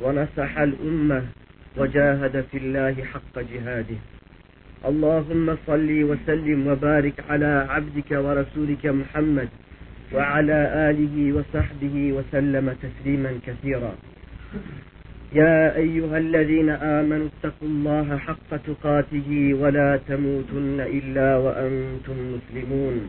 ونصح الأمة وجاهد في الله حق جهاده. اللهم صل وسلم وبارك على عبدك ورسولك محمد وعلى آله وصحبه وسلم تسليما كثيرا. يا أيها الذين آمنوا اتقوا الله حق تقاته ولا تموتن إلا وأنتم مسلمون.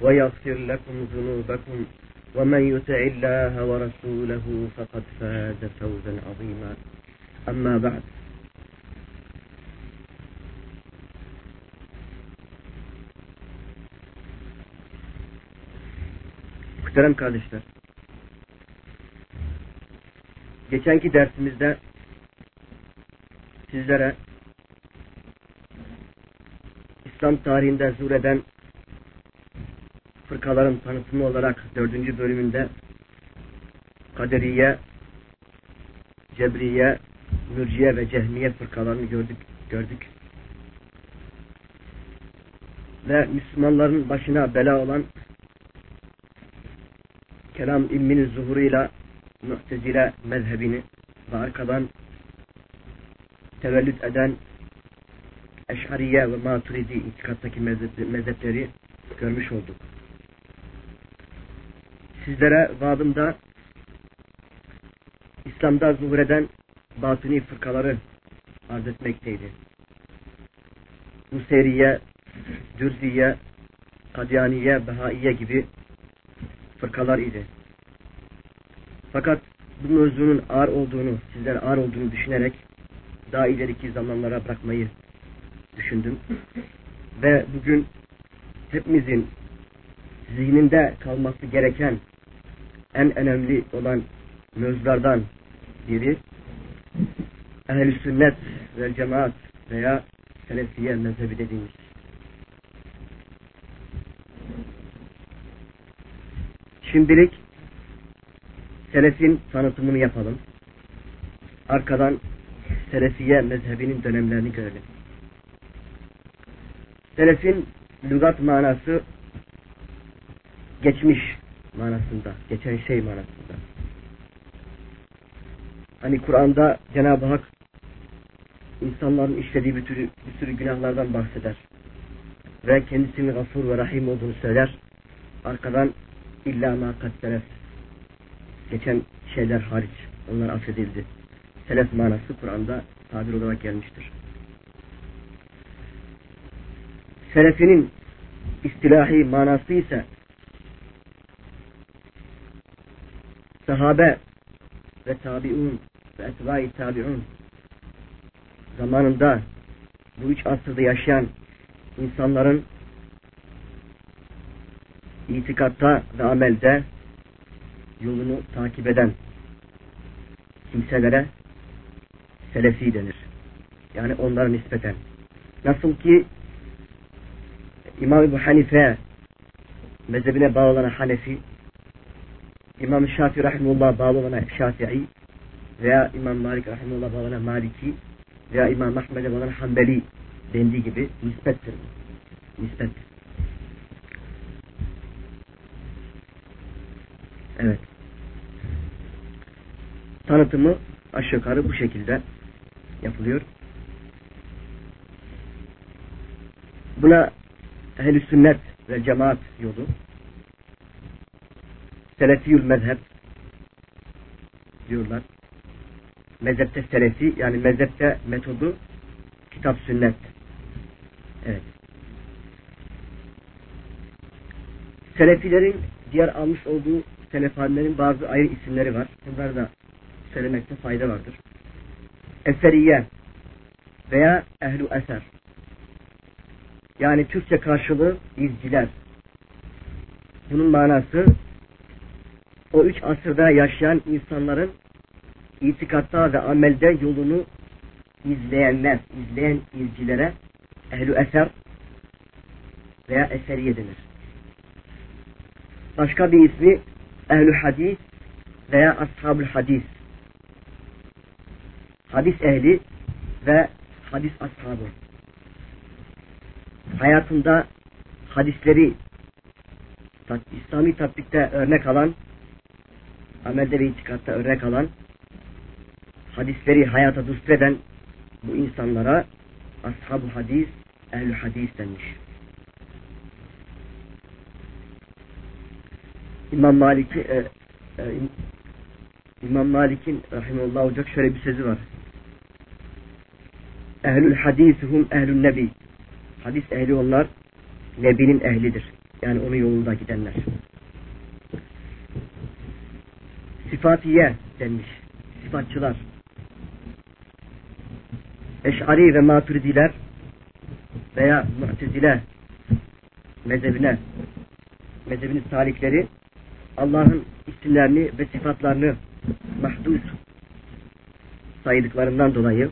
ويغفر لكم ذنوبكم ومن يطع الله ورسوله فقد فاز فوزا عظيما أما بعد Muhterem kardeşler, geçenki dersimizde sizlere İslam tarihinde zureden fırkaların tanıtımı olarak dördüncü bölümünde Kaderiye, Cebriye, Mürciye ve Cehmiye fırkalarını gördük. gördük. Ve Müslümanların başına bela olan kelam ilminin zuhuruyla Mu'tezile mezhebini ve arkadan tevellüt eden Eş'ariye ve Maturidi itikattaki mezhepleri görmüş olduk. Sizlere vaadımda İslam'da zuhur eden batini fırkaları arz etmekteydi. Nuseriye, Cürziye, Kadiyaniye, Behaiye gibi fırkalar idi. Fakat bu mevzunun ağır olduğunu, sizler ağır olduğunu düşünerek daha ileriki zamanlara bırakmayı düşündüm. Ve bugün hepimizin zihninde kalması gereken en önemli olan mevzulardan biri ehl sünnet ve cemaat veya selefiye mezhebi dediğimiz. Şimdilik selefin tanıtımını yapalım. Arkadan selefiye mezhebinin dönemlerini görelim. Selefin lügat manası geçmiş manasında, geçen şey manasında. Hani Kur'an'da Cenab-ı Hak insanların işlediği bir, türü, bir sürü günahlardan bahseder. Ve kendisinin gafur ve rahim olduğunu söyler. Arkadan illa ma geçen şeyler hariç onlar affedildi. Selef manası Kur'an'da tabir olarak gelmiştir. Selefinin istilahi manası ise sahabe ve tabiun ve etbai tabiun zamanında bu üç asırda yaşayan insanların itikatta ve amelde yolunu takip eden kimselere selefi denir. Yani onlara nispeten. Nasıl ki İmam Ebu Hanife mezhebine bağlı olan Hanefi İmam Şafii Rahimullah olan Şafii veya İmam Malik Rahimullah olan Maliki veya İmam Ahmed'e bağlı olan Hanbeli dendiği gibi nispettir. Nispet. Evet. Tanıtımı aşağı yukarı bu şekilde yapılıyor. Buna ehl sünnet ve cemaat yolu selefiyül mezhep diyorlar. Mezhepte selefi yani mezhepte metodu kitap sünnet. Evet. Selefilerin diğer almış olduğu selefhanelerin bazı ayrı isimleri var. Bunları da söylemekte fayda vardır. Eseriye veya ehlu eser. Yani Türkçe karşılığı izciler. Bunun manası o üç asırda yaşayan insanların itikatta ve amelde yolunu izleyenler, izleyen izcilere ehlü eser veya eseriye denir. Başka bir ismi ehlü hadis veya ashabul hadis. Hadis ehli ve hadis ashabı. Hayatında hadisleri İslami tatbikte örnek alan, amelde ve itikatta örnek alan, hadisleri hayata düstreden bu insanlara ashab-ı hadis, ehl hadis denmiş. İmam Malik'i e, e, İmam Malik'in rahimullah olacak şöyle bir sözü var. Ehlül hadisuhum ehlül nebi. Hadis ehli onlar Nebi'nin ehlidir. Yani onun yolunda gidenler. Sifatiye denmiş. Sifatçılar. Eş'ari ve maturidiler veya mu'tezile mezhebine mezhebinin salikleri Allah'ın isimlerini ve sıfatlarını mahdus saydıklarından dolayı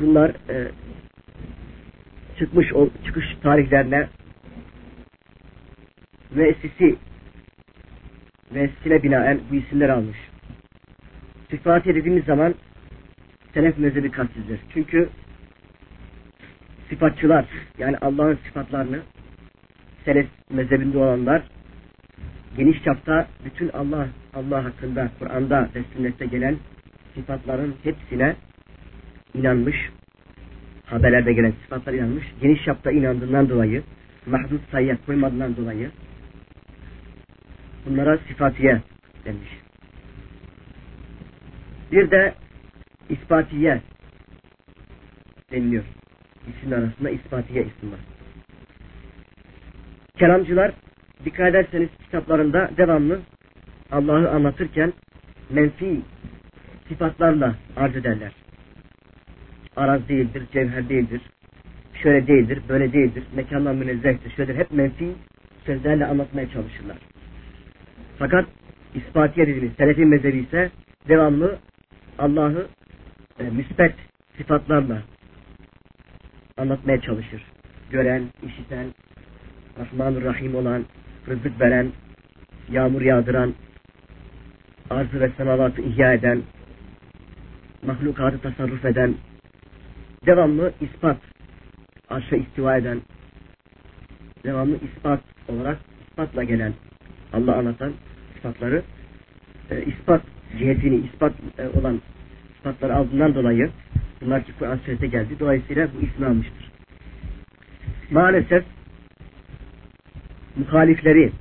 bunlar e, çıkmış o çıkış tarihlerine müessisi müessisine binaen bu isimleri almış. Sıfatı dediğimiz zaman selef mezhebi kastedilir. Çünkü sıfatçılar yani Allah'ın sıfatlarını selef mezhebinde olanlar geniş çapta bütün Allah Allah hakkında Kur'an'da ve sünnette gelen sıfatların hepsine inanmış haberlerde gelen sıfatlar inanmış geniş çapta inandığından dolayı mahdut sayıya koymadığından dolayı bunlara sıfatiye denmiş. Bir de ispatiye deniliyor. İsim arasında ispatiye isim var. Kelamcılar dikkat ederseniz kitaplarında devamlı Allah'ı anlatırken menfi sıfatlarla arz ederler. Araz değildir, cevher değildir, şöyle değildir, böyle değildir, mekandan münezzehtir, şöyle hep menfi sözlerle anlatmaya çalışırlar. Fakat ispatiye dediğimiz selefi mezhebi ise devamlı Allah'ı e, müspet sıfatlarla anlatmaya çalışır. Gören, işiten, Rahman Rahim olan, rızık veren, yağmur yağdıran, arzı ve semavatı ihya eden, mahlukatı tasarruf eden, devamlı ispat, arşa istiva eden, devamlı ispat olarak ispatla gelen, Allah anlatan sıfatları, e, ispat cihetini, ispat e, olan sıfatları aldığından dolayı, bunlar ki Kur'an sünnete geldi, dolayısıyla bu ismi almıştır. Maalesef muhalifleri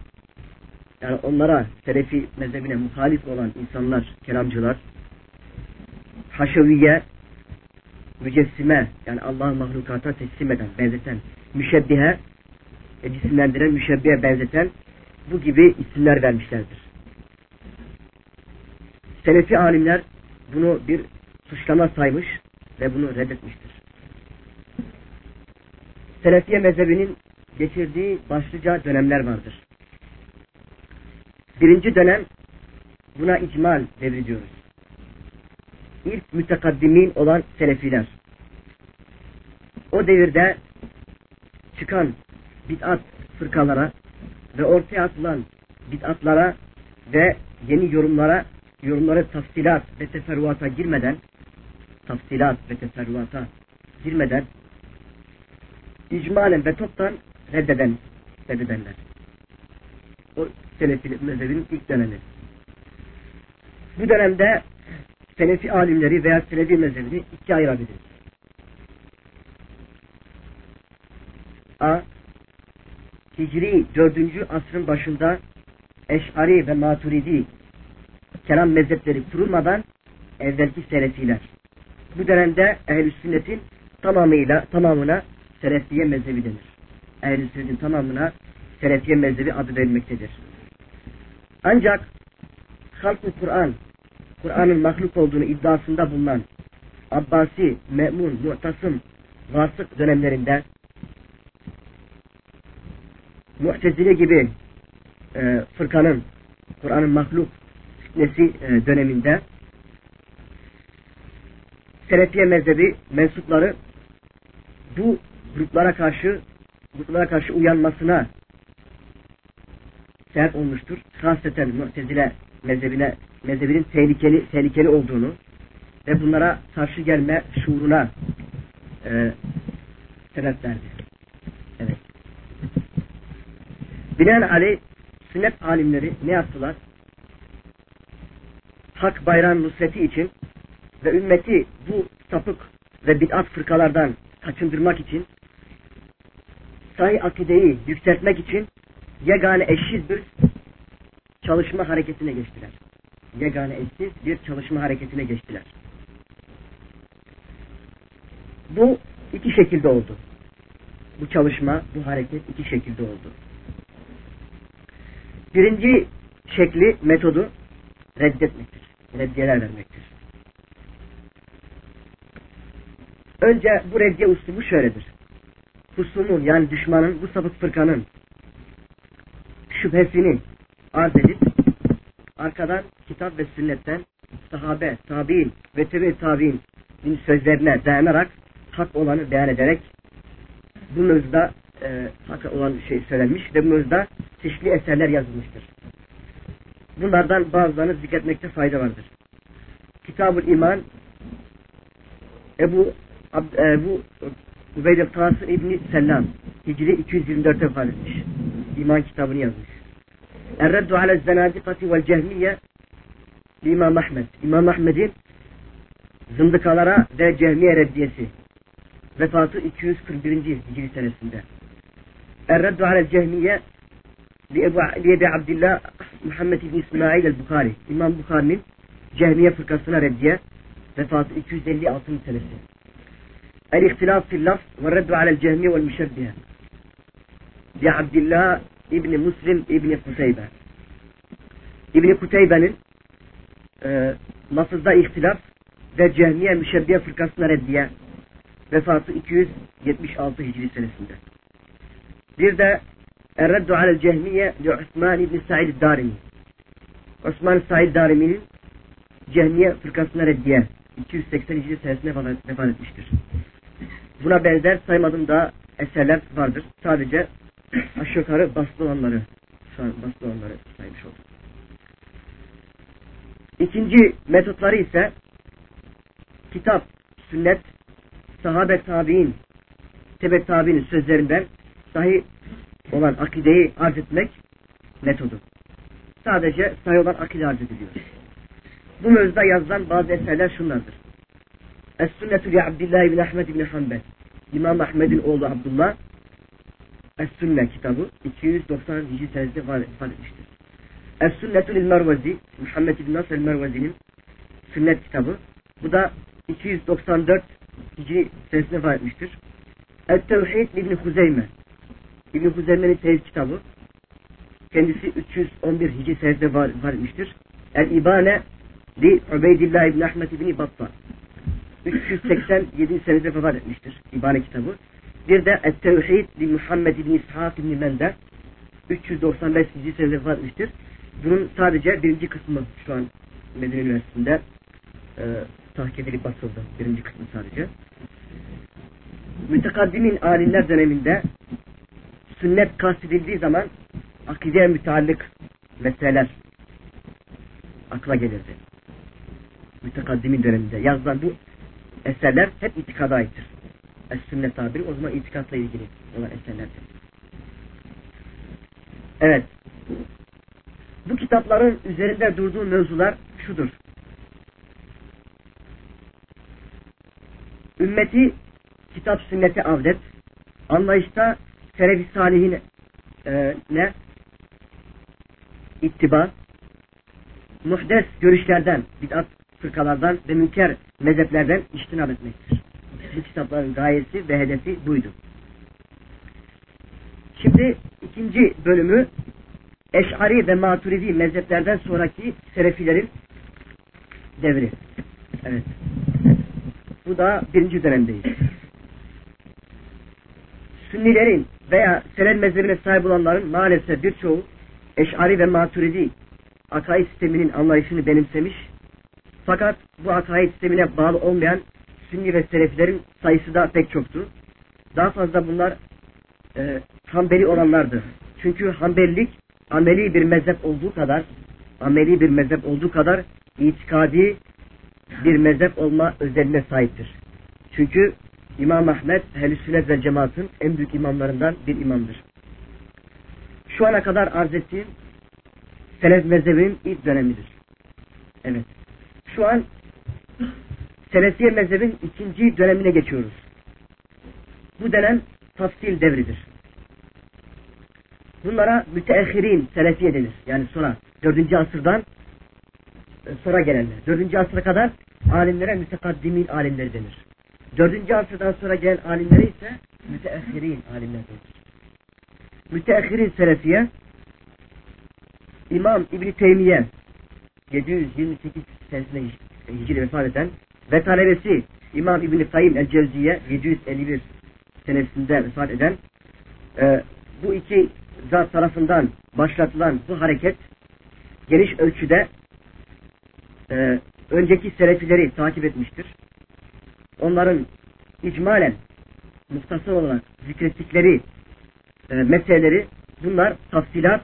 yani onlara Selefi mezhebine muhalif olan insanlar, kelamcılar haşeviye mücessime yani Allah'ın mahlukata teslim eden, benzeten, müşebbihe e, cisimlendiren, müşebbihe benzeten bu gibi isimler vermişlerdir. Selefi alimler bunu bir suçlama saymış ve bunu reddetmiştir. Selefiye mezhebinin geçirdiği başlıca dönemler vardır. Birinci dönem buna icmal devri diyoruz. İlk mütekaddimin olan selefiler. O devirde çıkan bid'at fırkalara ve ortaya atılan bid'atlara ve yeni yorumlara yorumları tafsilat ve teferruata girmeden tafsilat ve teferruata girmeden icmalen ve toptan reddeden, reddedenler. O Selefi mezhebinin ilk dönemi. Bu dönemde Selefi alimleri veya Selefi mezhebini ikiye ayırabiliriz. Hicri 4. asrın başında Eş'ari ve Maturidi kelam mezhepleri kurulmadan evvelki selefiler. Bu dönemde ehl sünnetin tamamıyla tamamına selefiye mezhebi denir. ehl sünnetin tamamına selefiye mezhebi adı verilmektedir. Ancak halk-ı Kur'an, Kur'an'ın mahluk olduğunu iddiasında bulunan Abbasi, Me'mun, Mu'tasım, Vasık dönemlerinde Mu'tezile gibi e, fırkanın Kur'an'ın mahluk fitnesi e, döneminde Selefiye mezhebi mensupları bu gruplara karşı gruplara karşı uyanmasına sebep olmuştur. Hasreten Mu'tezile mezhebine mezhebinin tehlikeli tehlikeli olduğunu ve bunlara karşı gelme şuuruna e, sebep verdi. Evet. Binaenaleyh sünnet alimleri ne yaptılar? Hak bayram nusreti için ve ümmeti bu sapık ve bid'at fırkalardan kaçındırmak için sahih akideyi yükseltmek için yegane eşsiz bir çalışma hareketine geçtiler. Yegane eşsiz bir çalışma hareketine geçtiler. Bu iki şekilde oldu. Bu çalışma, bu hareket iki şekilde oldu. Birinci şekli, metodu reddetmektir. Reddiyeler vermektir. Önce bu reddiye uslubu şöyledir. Husumun yani düşmanın, bu sapık fırkanın şüphesini arz edip arkadan kitap ve sünnetten sahabe, tabi'in ve tebe tabi'in sözlerine dayanarak hak olanı beyan ederek bu mevzuda e, olan şey söylenmiş ve mevzuda çeşitli eserler yazılmıştır. Bunlardan bazılarını zikretmekte fayda vardır. Kitab-ül İman Ebu Ebu Ubeyd el-Kasım İbni Sellam Hicri 224'te vefat etmiş. İman kitabını yazmış. Er-Reddu ala zenadikati vel cehmiye İmam Ahmed. İmam Ahmed'in zındıkalara ve cehmiye reddiyesi. Vefatı 241. Hicri senesinde. الرد على الجهمية لأبي عبد الله محمد بن إسماعيل البخاري. إمام بخاري جهمية في الكرسنة ردية رفاة 256 سلسة الاختلاف في اللفظ والرد على الجهمية والمشبهة. لعبد الله ابن مسلم ابن قتيبة. ابن قتيبة مصدر اختلاف ذا ve cehmiye müşebbiye fırkasına reddiye vefatı 276 hicri senesinde. Bir de Erreddu alel cehmiye li Osman İbni Said Darimi. Osman Said Darimi'nin cehmiye fırkasına reddiye 280 Hicri senesinde vefat etmiştir. Buna benzer saymadığım daha eserler vardır. Sadece aşağı yukarı baslı olanları baslı olanları saymış oldum. İkinci metotları ise kitap, sünnet, sahabe tabi'in, tebe tabi'nin sözlerinden sahih olan akideyi arz etmek metodu. Sadece sahih olan akide arz ediliyor. Bu mevzuda yazılan bazı eserler şunlardır. Es-Sünnetü li Abdillah ibn Ahmed ibn Hanbel. İmam Ahmed'in oğlu Abdullah Es-Sünne kitabı 290 Hicri senesinde ifade etmiştir. Es-Sünnetü lil Mervezi Muhammed ibn Nasr el-Mervezi'nin sünnet kitabı. Bu da 294 Hicri senesinde ifade etmiştir. El-Tevhid İbn Huzeyme İbn Huzeyme'nin tevhid kitabı kendisi 311 Hicri senesinde var, var etmiştir. El-İbane li Ubeydillah İbn Ahmet İbn Batta 387 senede vefat etmiştir İbane kitabı. Bir de Et-Tevhid li Muhammed İbn İshak İbn Mende 395 senede vefat etmiştir. Bunun sadece birinci kısmı şu an Medine Üniversitesi'nde e, tahkik edilip basıldı. Birinci kısmı sadece. Mütekaddimin alimler döneminde sünnet kastedildiği zaman akideye müteallık meseleler akla gelirdi. Mütekaddimin döneminde yazılan bu eserler hep itikada aittir. Es-sünnet tabiri o zaman itikatla ilgili olan eserlerdir. Evet. Bu kitapların üzerinde durduğu mevzular şudur. Ümmeti kitap sünneti avdet, anlayışta Selefi Salihin e, ne? ittiba, muhdes görüşlerden, bid'at fırkalardan ve münker mezheplerden iştinab etmektir. Bu kitapların gayesi ve hedefi buydu. Şimdi ikinci bölümü Eş'ari ve Maturidi mezheplerden sonraki Selefilerin devri. Evet. Bu da birinci dönemdeyiz. Sünnilerin veya Selef mezhebine sahip olanların maalesef birçoğu Eş'ari ve Maturidi akaid sisteminin anlayışını benimsemiş. Fakat bu akaid sistemine bağlı olmayan Sünni ve Selefilerin sayısı da pek çoktu. Daha fazla bunlar e, Hanbeli olanlardı. Çünkü Hanbelilik ameli bir mezhep olduğu kadar ameli bir mezhep olduğu kadar itikadi bir mezhep olma özelliğine sahiptir. Çünkü İmam Ahmet Ehl-i Sünnet ve Cemaat'ın en büyük imamlarından bir imamdır. Şu ana kadar arz ettiğim Selef mezhebinin ilk dönemidir. Evet. Şu an Selefiye mezhebin ikinci dönemine geçiyoruz. Bu dönem tafsil devridir. Bunlara müteahhirin selefiye denir. Yani sonra dördüncü asırdan e, sonra gelenler. Dördüncü asıra kadar alimlere mütekaddimin alimleri denir. Dördüncü asırdan sonra gelen alimlere ise müteahhirin alimler. Müteahhirin selefiye İmam İbni Teymiye 728 senesinde hicri vefat eden ve talebesi İmam İbni Kayyim el-Cevziye 751 senesinde vefat eden e, bu iki zat tarafından başlatılan bu hareket geniş ölçüde e, önceki selefileri takip etmiştir. Onların icmalen muhtasar olarak zikrettikleri e, meseleleri bunlar tafsilat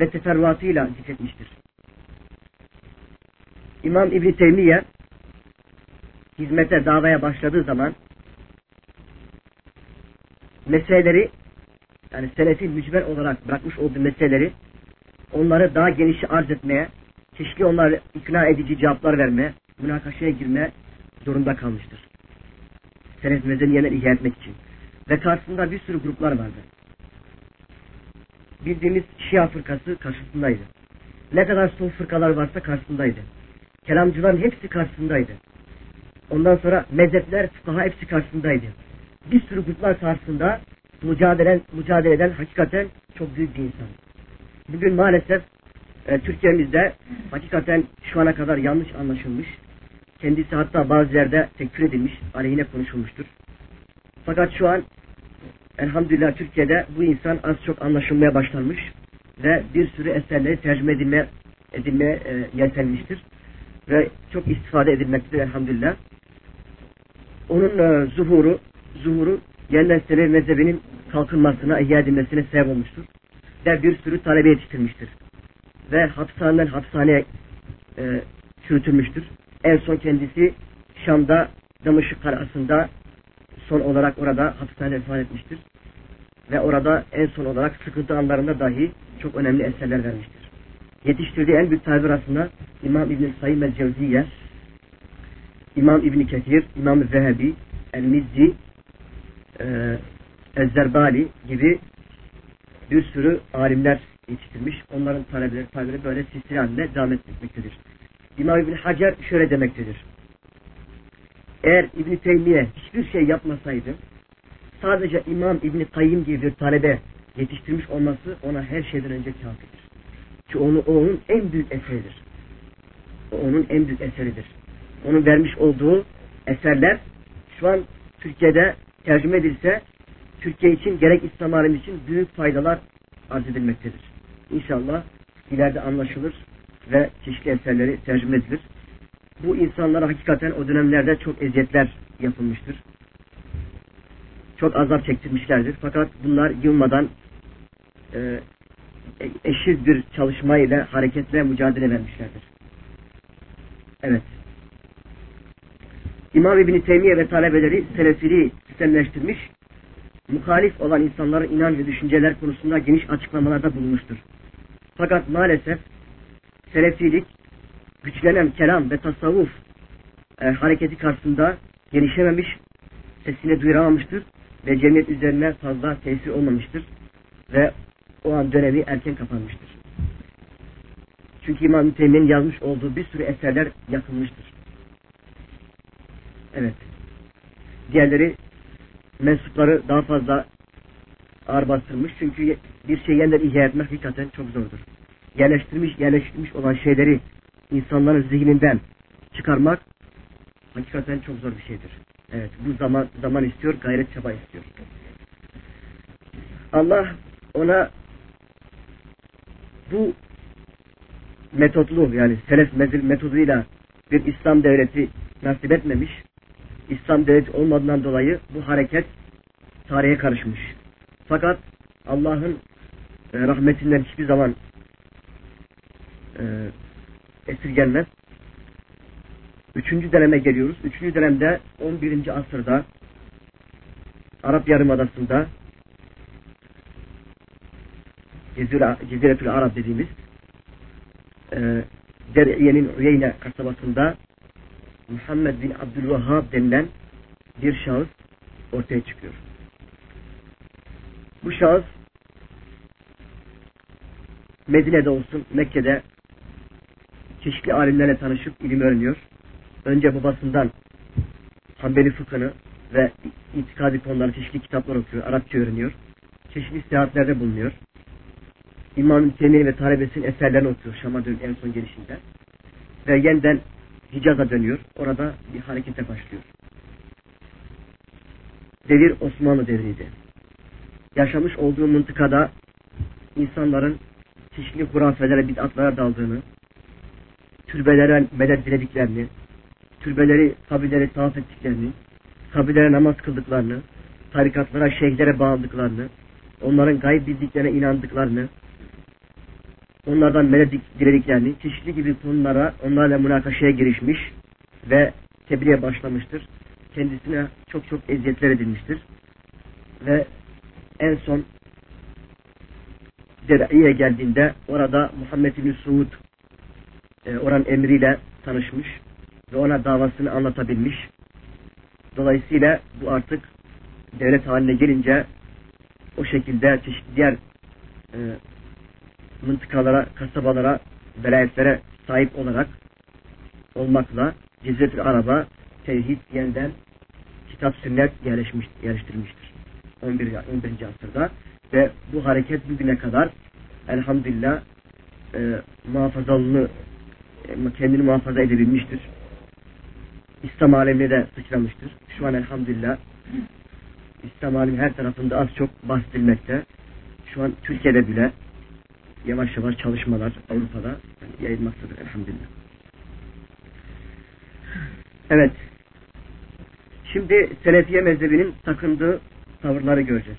ve teferruatıyla zikretmiştir. İmam İbni Teymiye hizmete davaya başladığı zaman meseleleri yani selefi mücver olarak bırakmış olduğu meseleleri onları daha geniş arz etmeye, çeşitli onları ikna edici cevaplar vermeye, münakaşaya girme zorunda kalmıştır. Selef mezeniyeler ihya etmek için. Ve karşısında bir sürü gruplar vardı. Bildiğimiz Şia fırkası karşısındaydı. Ne kadar sol fırkalar varsa karşısındaydı. Kelamcıların hepsi karşısındaydı. Ondan sonra mezhepler, fukaha hepsi karşısındaydı. Bir sürü gruplar karşısında mücadele, mücadele eden hakikaten çok büyük bir insan. Bugün maalesef e, Türkiye'mizde hakikaten şu ana kadar yanlış anlaşılmış. Kendisi hatta bazı yerde tekfir edilmiş, aleyhine konuşulmuştur. Fakat şu an elhamdülillah Türkiye'de bu insan az çok anlaşılmaya başlanmış ve bir sürü eserleri tercüme edilme, edilmeye e, yeltenmiştir. Ve çok istifade edilmektedir elhamdülillah. Onun e, zuhuru, zuhuru yeniden Selefi mezhebinin kalkınmasına, ihya edilmesine sebep olmuştur. Ve bir sürü talebe yetiştirmiştir. Ve hapishaneden hapishaneye e, çürütülmüştür. En son kendisi Şam'da Damışık Karası'nda son olarak orada hapishanede vefat etmiştir. Ve orada en son olarak sıkıntı anlarında dahi çok önemli eserler vermiştir. Yetiştirdiği en büyük talebe arasında İmam İbn-i Sayyid el-Cevziye, İmam İbn-i Ketir, İmam-ı Zehebi, El-Mizzi, e, Ezzerbali gibi bir sürü alimler yetiştirmiş. Onların talebeleri, talebeleri böyle silsile halinde devam etmektedir. İmam İbni Hacer şöyle demektedir. Eğer İbni Teymiye hiçbir şey yapmasaydı sadece İmam İbni Kayyim gibi bir talebe yetiştirmiş olması ona her şeyden önce kafidir. Çünkü onu, onun en büyük eseridir. O onun en büyük eseridir. Onun vermiş olduğu eserler şu an Türkiye'de tercüme edilse Türkiye için gerek İslam alemi için büyük faydalar arz edilmektedir. İnşallah ileride anlaşılır ve çeşitli eserleri tercüme edilir. Bu insanlara hakikaten o dönemlerde çok eziyetler yapılmıştır. Çok azap çektirmişlerdir. Fakat bunlar yılmadan e, eşit bir çalışmayla, hareketle mücadele vermişlerdir. Evet. İmam İbni Teymiye ve talebeleri selefiliği sistemleştirmiş, muhalif olan insanların inan ve düşünceler konusunda geniş açıklamalarda bulunmuştur. Fakat maalesef selefilik güçlenen kelam ve tasavvuf e, hareketi karşısında gelişememiş, sesini duyuramamıştır ve cemiyet üzerine fazla tesir olmamıştır ve o an dönemi erken kapanmıştır. Çünkü İmam Teymiye'nin yazmış olduğu bir sürü eserler yakılmıştır. Evet. Diğerleri mensupları daha fazla ağır bastırmış. Çünkü bir şey yeniden ihya etmek hakikaten çok zordur. Yerleştirmiş, yerleştirmiş olan şeyleri insanların zihninden çıkarmak hakikaten çok zor bir şeydir. Evet, bu zaman zaman istiyor, gayret çaba istiyor. Allah ona bu metotlu yani selef metoduyla bir İslam devleti nasip etmemiş. İslam devleti olmadığından dolayı bu hareket tarihe karışmış. Fakat Allah'ın e, rahmetinden hiçbir zaman e, esirgenmez. Üçüncü döneme geliyoruz. Üçüncü dönemde 11. asırda Arap Yarımadası'nda Cezire, Ceziretül Arap dediğimiz e, Der'iye'nin Uyeyne kasabasında Muhammed bin Abdülvahhab denilen bir şahıs ortaya çıkıyor. Bu şahıs Medine'de olsun, Mekke'de çeşitli alimlerle tanışıp ilim öğreniyor. Önce babasından Hanbeli fıkhını ve itikadi konuları çeşitli kitaplar okuyor, Arapça öğreniyor. Çeşitli seyahatlerde bulunuyor. İmam Temiye ve talebesinin eserlerini okuyor Şam'a dönüp en son gelişinde. Ve yeniden Hicaz'a dönüyor. Orada bir harekete başlıyor. Devir Osmanlı devriydi. Yaşamış olduğu mıntıkada insanların çeşitli hurafelere, bid'atlara daldığını, türbelere medet dilediklerini, türbeleri, kabileri tavaf ettiklerini, kabilere namaz kıldıklarını, tarikatlara, şeyhlere bağladıklarını, onların gayb bildiklerine inandıklarını, onlardan medet dilediklerini, çeşitli gibi konulara onlarla münakaşaya girişmiş ve tebliğe başlamıştır. Kendisine çok çok eziyetler edilmiştir. Ve en son Der'iye geldiğinde orada Muhammed bin Suud e, oran emriyle tanışmış ve ona davasını anlatabilmiş. Dolayısıyla bu artık devlet haline gelince o şekilde çeşitli diğer e, mıntıkalara, kasabalara, velayetlere sahip olarak olmakla Cizretül Araba tevhid yeniden kitap sünnet yerleşmiş, yerleştirilmiştir. 11. 11. asırda ve bu hareket bugüne kadar elhamdülillah e, muhafazalını e, kendini muhafaza edebilmiştir. İslam alemine de sıçramıştır. Şu an elhamdülillah İslam alemi her tarafında az çok bahsedilmekte. Şu an Türkiye'de bile yavaş yavaş çalışmalar Avrupa'da yayılmaktadır elhamdülillah. Evet. Şimdi Selefiye mezhebinin takındığı tavırları göreceğiz.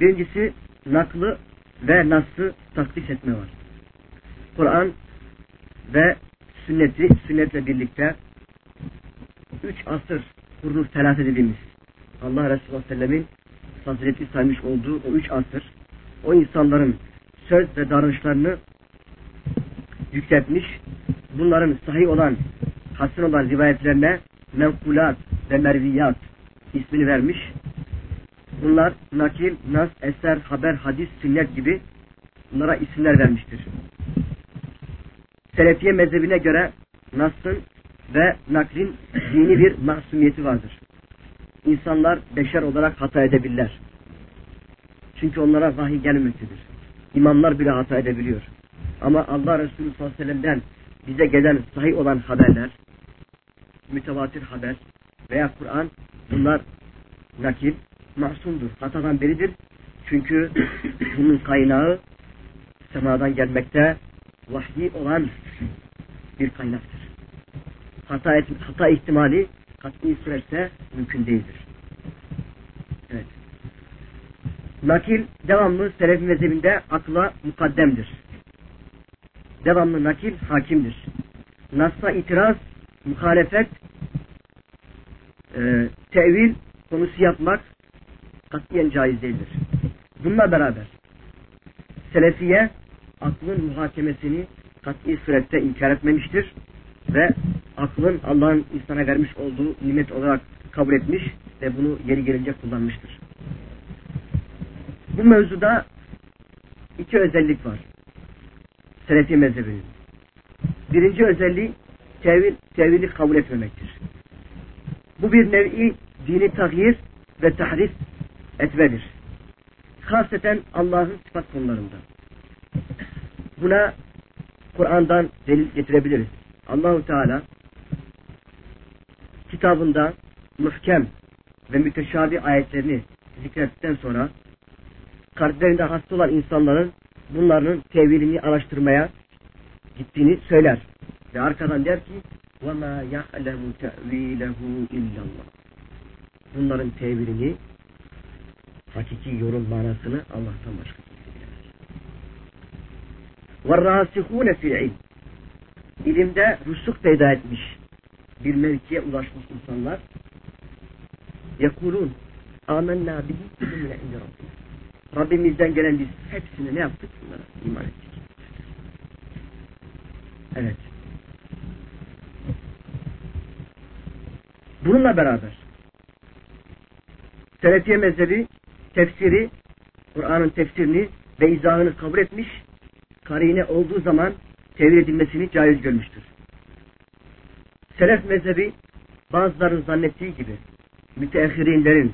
Birincisi naklı ve naslı takdis etme var. Kur'an ve sünneti, sünnetle birlikte üç asır kurulur telat edildiğimiz Allah Resulü Sellem'in Hazreti saymış olduğu o üç asır o insanların söz ve davranışlarını yükseltmiş. Bunların sahih olan, hasen olan rivayetlerine menkulat ve merviyat ismini vermiş. Bunlar nakil, nas, eser, haber, hadis, sünnet gibi bunlara isimler vermiştir. Selefiye mezhebine göre Nas'ın ve naklin dini bir masumiyeti vardır. İnsanlar beşer olarak hata edebilirler. Çünkü onlara vahiy gelmektedir. İmamlar bile hata edebiliyor. Ama Allah Resulü sallallahu aleyhi ve sellem'den bize gelen sahih olan haberler, mütevatir haber veya Kur'an bunlar nakil, masumdur. Hatadan beridir. Çünkü bunun kaynağı semadan gelmekte vahyi olan bir kaynaktır. Hata, et, hata ihtimali kat'i süreçte mümkün değildir. Evet. Nakil devamlı Selefi mezhebinde akla mukaddemdir. Devamlı nakil hakimdir. Nas'a itiraz, muhalefet, e, tevil konusu yapmak katiyen caiz değildir. Bununla beraber Selefiye aklın muhakemesini kat'i surette inkar etmemiştir ve aklın Allah'ın insana vermiş olduğu nimet olarak kabul etmiş ve bunu yeri gelince kullanmıştır. Bu mevzuda iki özellik var. Selefi mezhebinin. Birinci özelliği tevil, tevili kabul etmemektir. Bu bir nevi dini tahyir ve tahrif etmedir. Haseten Allah'ın sıfat konularında. Buna Kur'an'dan delil getirebiliriz. Allahu Teala kitabında muhkem ve müteşabi ayetlerini zikrettikten sonra kalplerinde hasta olan insanların bunların tevilini araştırmaya gittiğini söyler. Ve arkadan der ki وَمَا يَعْلَمُ تَعْو۪يلَهُ اِلَّا اللّٰهِ Bunların tevilini, hakiki yorum manasını Allah'tan başka وَالرَّاسِخُونَ فِي الْعِلْمِ İlimde rusuk peyda etmiş, bir mevkiye ulaşmış insanlar yekulun amennâ bihi kulümüne indi Rabbim. Rabbimizden gelen biz hepsini ne yaptık? Bunlara iman ettik. Evet. Bununla beraber Selefiye mezhebi tefsiri, Kur'an'ın tefsirini ve izahını kabul etmiş, karine olduğu zaman tevil edilmesini caiz görmüştür. Selef mezhebi bazıların zannettiği gibi müteahhirinlerin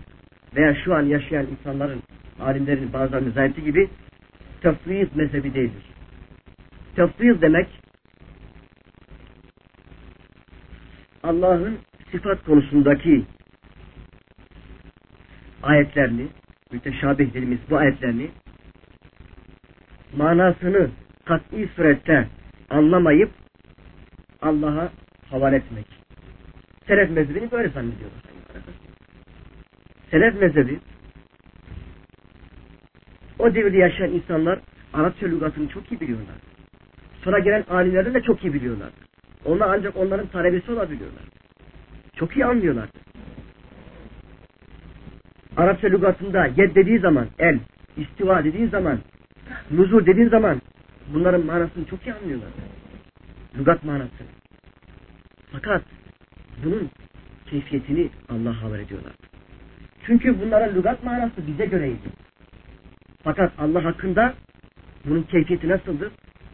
veya şu an yaşayan insanların, alimlerin bazılarının zannettiği gibi tefviz mezhebi değildir. Tefviz demek Allah'ın sıfat konusundaki ayetlerini, müteşabih dediğimiz bu ayetlerini manasını kat'i surette anlamayıp Allah'a havale etmek. Selef mezhebini böyle zannediyorlar. Selef mezhebi o devirde yaşayan insanlar Arapça lügatını çok iyi biliyorlar. Sonra gelen alimlerden de çok iyi biliyorlar. Onlar ancak onların talebesi olabiliyorlar. Çok iyi anlıyorlar. Arapça lügatında yed dediği zaman el, istiva dediği zaman, nuzur dediği zaman bunların manasını çok iyi anlıyorlar. Lügat manası. Fakat bunun keyfiyetini Allah'a haber ediyorlar. Çünkü bunların lügat manası bize göreydi. Fakat Allah hakkında bunun keyfiyeti nasıldır?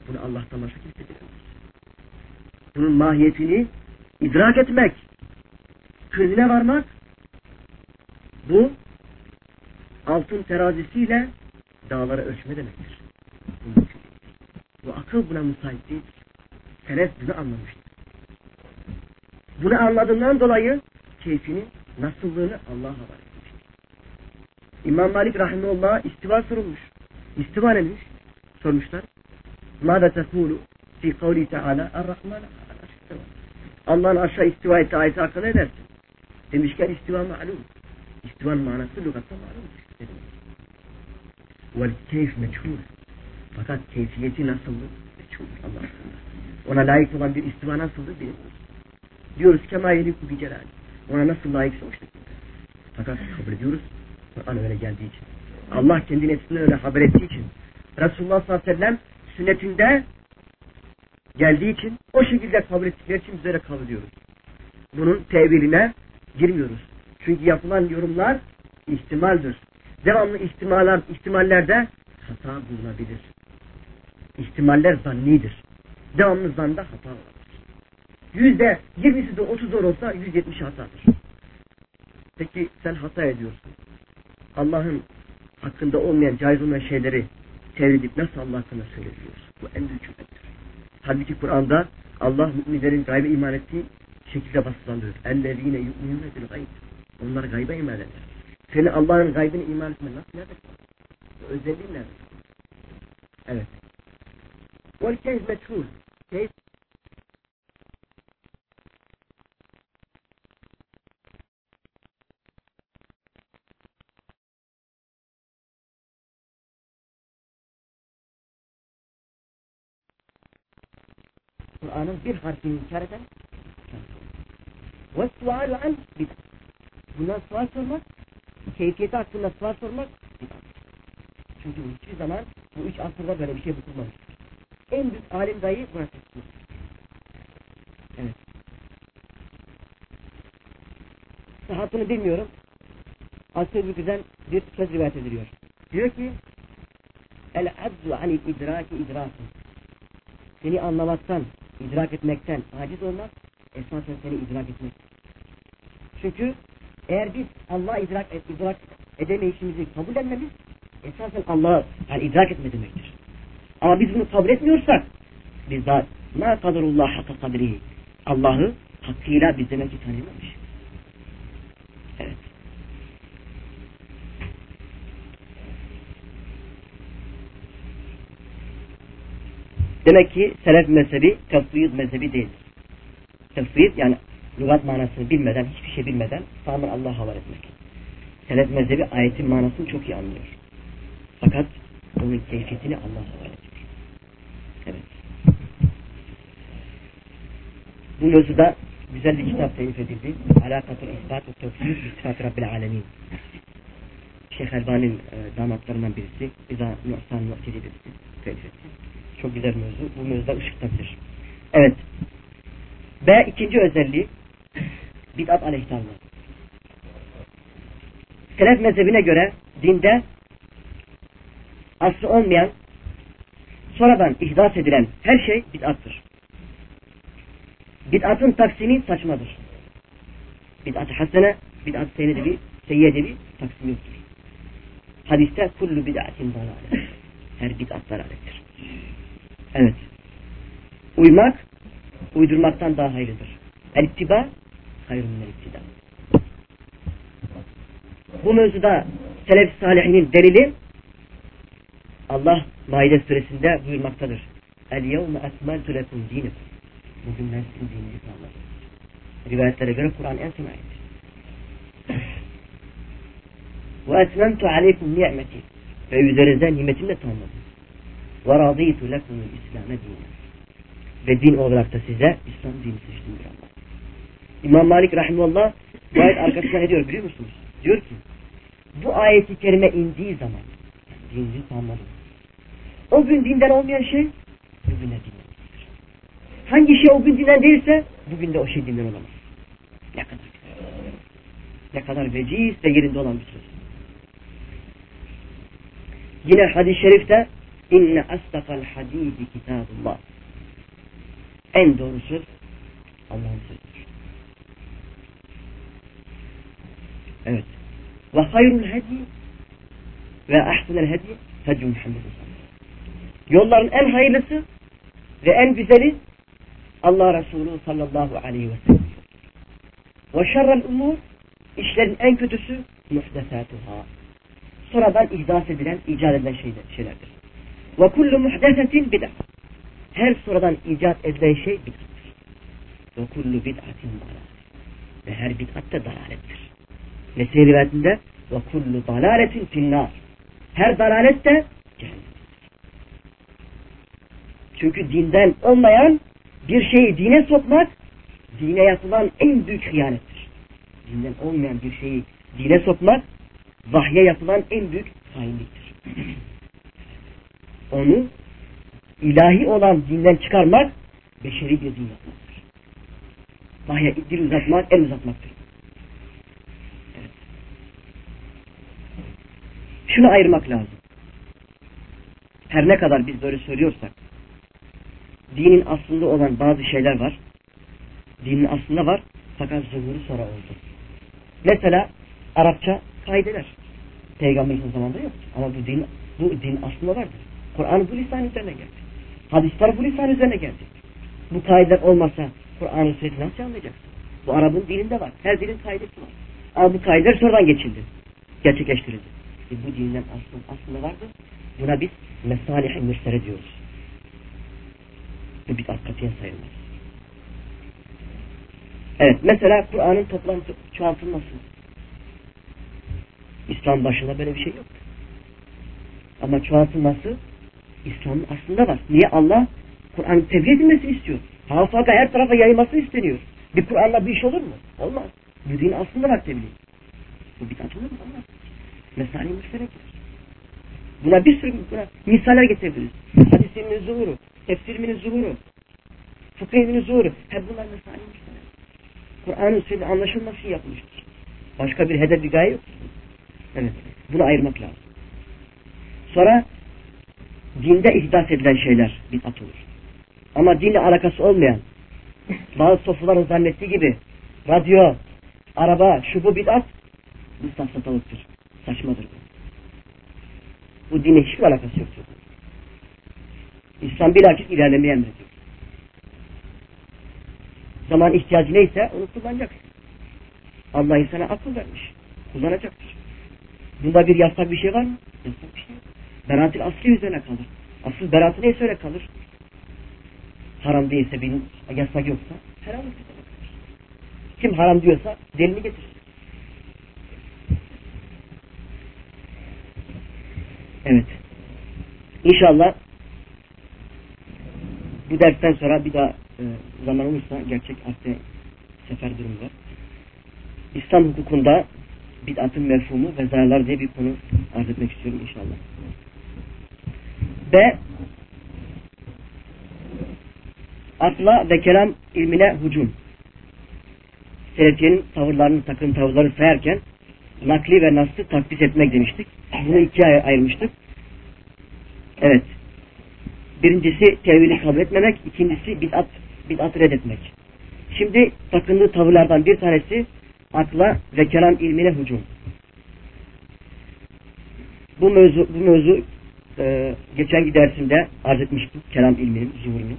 Bunu Allah'tan başka kimse bilemez. Bunun mahiyetini idrak etmek, krizine varmak, bu altın terazisiyle dağları ölçme demektir. Bu akıl buna müsait değil. Selef bunu anlamıştır. Bunu anladığından dolayı keyfinin nasıllığını Allah'a havale etmiştir. İmam Malik Rahimullah istiva sorulmuş. İstiva neymiş? Sormuşlar. Mâda tekûlu fi kavli teâlâ er-Rahman Allah'ın aşağı istiva etti ayeti hakkında ne dersin? Demişken istiva malum. İstivanın manası lügatta malum. Vel keyf meçhul. Fakat keyfiyeti nasıldır? Meçhul Allah Ona layık olan bir istiva nasıldır bilmiyoruz. Diyoruz kema yeliku bi celal. Ona nasıl layıksa şekilde. Fakat kabul ediyoruz. Kur'an öyle geldiği için. Allah kendi nefsinden öyle haber ettiği için. Resulullah sallallahu aleyhi ve sellem sünnetinde geldiği için o şekilde kabul ettikleri için bizlere kabul ediyoruz. Bunun teviline girmiyoruz. Çünkü yapılan yorumlar ihtimaldir. Devamlı ihtimaller, ihtimallerde hata bulunabilir ihtimaller zannidir. Devamlı zanda hata vardır. Yüzde yirmisi de otuz doğru olsa yüz yetmiş hatadır. Peki sen hata ediyorsun. Allah'ın hakkında olmayan, caiz olmayan şeyleri tevhid nasıl Allah hakkında söyleyebiliyorsun? Bu en büyük hükmettir. Halbuki Kur'an'da Allah müminlerin gaybe iman ettiği şekilde baslandırır. Ellezine yu'minune bil gayb. Onlar gaybe iman eder. Seni Allah'ın gaybine iman etmen nasıl nerede? Özelliğin nerede? Evet. وَالْكَيْفْ مَشْهُورٌ Keyf Kur'an'ın bir harfini inkar eden ve sualu an bid'at. Bundan sual sormak, keyfiyeti hakkında sual sormak bid'at. Çünkü hiçbir zaman bu üç asırda böyle bir şey bulunmamıştır. En büyük alim dayı teslim. Evet. Sıhhatını bilmiyorum. Asıl Bükü'den bir söz rivayet ediliyor. Diyor ki El adzu anil idraki idraki seni anlamaktan, idrak etmekten aciz olmak esasen seni idrak etmek. Çünkü eğer biz Allah idrak, idrak edemeyişimizi kabul etmemiz esasen Allah'ı yani idrak etme demektir. Ama biz bunu kabul etmiyorsak biz daha ma kadarullah hakka kadrihi Allah'ı hakkıyla biz demek ki tanıyamamışız. Evet. Demek ki selef mezhebi tefvid mezhebi değil. Tefvid yani lügat manasını bilmeden, hiçbir şey bilmeden tamamen Allah'a havale etmek. Selef mezhebi ayetin manasını çok iyi anlıyor. Fakat onun keyfiyetini Allah'a havale ediyor. Evet. Bu mevzuda güzel bir kitap telif edildi. Alakatul İsbat ve Tevfid bi Sıfat Rabbil Alemin. Şeyh Elbani'nin e, damatlarından birisi. İza Nuhsan Mu'tedi birisi telif etti. Çok güzel mevzu. Bu mevzuda ışık tutabilir. Evet. B ikinci özelliği bid'at aleyhtarlığı. Selef mezhebine göre dinde aslı olmayan sonradan ihdas edilen her şey bid'attır. Bid'atın taksimi saçmadır. Bid'at-ı hasene, bid'at-ı seyyedevi, seyyedevi taksimi yoktur. Hadiste kullu bid'atin dalalet. Her bid'at dalalettir. Evet. Uymak, uydurmaktan daha hayırlıdır. El-ittiba, hayrun el-ittida. Bu mevzuda Selef Salihinin delili Allah Maide suresinde buyurmaktadır. El yevme etmeltu lekum dinikum. Bugün ben sizin dininizi tamamladım. Rivayetlere göre Kur'an en son ayettir. Ve etmemtu aleykum ni'meti. Ve üzerinize nimetimle tamamladım. Ve radıytu lekumul İslam'e dinen. Ve din olarak da size İslam dini seçtim bir Allah. İmam Malik Rahimullah bu ayet arkasında ne diyor biliyor musunuz? Diyor ki bu ayeti kerime indiği zaman dinini tamamladım. O gün dinden olmayan şey bugüne dinden. Hangi şey o gün dinden değilse bugün de o şey dinden olamaz. Ne kadar ne kadar veciz ve yerinde olan bir söz. Yine hadis-i şerifte inne astakal hadidi kitabullah en doğru söz Allah'ın sözüdür. Evet. Ve hayrul hedi ve ahsenel hedi hedi Muhammed Yolların en hayırlısı ve en güzeli Allah Resulü sallallahu aleyhi ve sellem. Ve şerrel umur işlerin en kötüsü muhdesatuhâ. Sonradan ihdas edilen, icat edilen şeyler, şeylerdir. Ve kullu muhdesetin bid'ah. Her sonradan icat edilen şey bid'attır. Ve kullu bid'atin dalalet. Ve her bid'at da dalalettir. Mesih rivayetinde ve kullu dalaletin finnar. Her dalalet de cehennem. Çünkü dinden olmayan bir şeyi dine sokmak dine yapılan en büyük hıyanettir. Dinden olmayan bir şeyi dine sokmak vahye yapılan en büyük hainliktir. Onu ilahi olan dinden çıkarmak beşeri bir din yapmaktır. Vahye dil uzatmak, el uzatmaktır. Evet. Şunu ayırmak lazım. Her ne kadar biz böyle söylüyorsak dinin aslında olan bazı şeyler var. Dinin aslında var fakat zuhuru sonra oldu. Mesela Arapça kaideler. Peygamberin zamanında yok. Ama bu din bu din aslında vardır. Kur'an bu lisan üzerine geldi. Hadisler bu lisan üzerine geldi. Bu kaideler olmasa Kur'an'ın sünneti nasıl anlayacaksın? Bu Arap'ın dilinde var. Her dilin kaidesi var. Ama bu kaideler sonradan geçildi. Gerçekleştirildi. E bu dinden aslında, aslında vardı. Buna biz mesalih-i mürsere diyoruz. Bu bir katiyen sayılmaz. Evet mesela Kur'an'ın toplam çoğaltılması. İslam başında böyle bir şey yok. Ama çoğaltılması İslam'ın aslında var. Niye Allah Kur'an tebliğ edilmesini istiyor? Hafaka her tarafa yayılması isteniyor. Bir Kur'an'la bir iş olur mu? Olmaz. Bu din aslında var tebliğ. Bu bidat olur mu? Olmaz. Mesale müşterektir. Buna bir sürü buna misaller getirebiliriz. Hadis ilminin zuhuru, tefsir ilminin zuhuru, fıkıh ilminin zuhuru. Hep bunlar müşterek. Kur'an'ın sözü anlaşılması yapmıştır. Başka bir hedef bir gaye yok. Evet. Bunu ayırmak lazım. Sonra dinde ihdas edilen şeyler bid'at olur. ama dinle alakası olmayan bazı sofuların zannettiği gibi radyo, araba, şu bu bid'at bu safsatalıktır. Saçmadır bu. Bu dinle hiçbir alakası yoktur. İslam bilakis ilerlemeyi emrediyor. Zaman ihtiyacı neyse onu kullanacaksın. Allah insana akıl vermiş. Kullanacaktır. Bunda bir yasak bir şey var mı? Yasak bir şey yok. Beratil asli üzerine kalır. Asıl beratı neyse öyle kalır. Haram değilse benim yasak yoksa helal olsun. Kim haram diyorsa delini getir. Evet. İnşallah bu dersten sonra bir daha e, zaman olursa gerçek akde sefer durumu var. İslam hukukunda bid'atın mefhumu ve zararlar diye bir konu arz etmek istiyorum inşallah. B akla ve kelam ilmine hücum. Selefiyenin tavırlarını, takım tavırları sayarken nakli ve naslı takdis etmek demiştik. Bunu ikiye ayırmıştık. Evet. Birincisi tevhili kabul etmemek, ikincisi bid'at, bid'at reddetmek. Şimdi takındığı tavırlardan bir tanesi akla ve kelam ilmine hücum. Bu mevzu, bu mevzu e, geçen dersimde arz etmiştim. Kelam ilminin zuhurunu.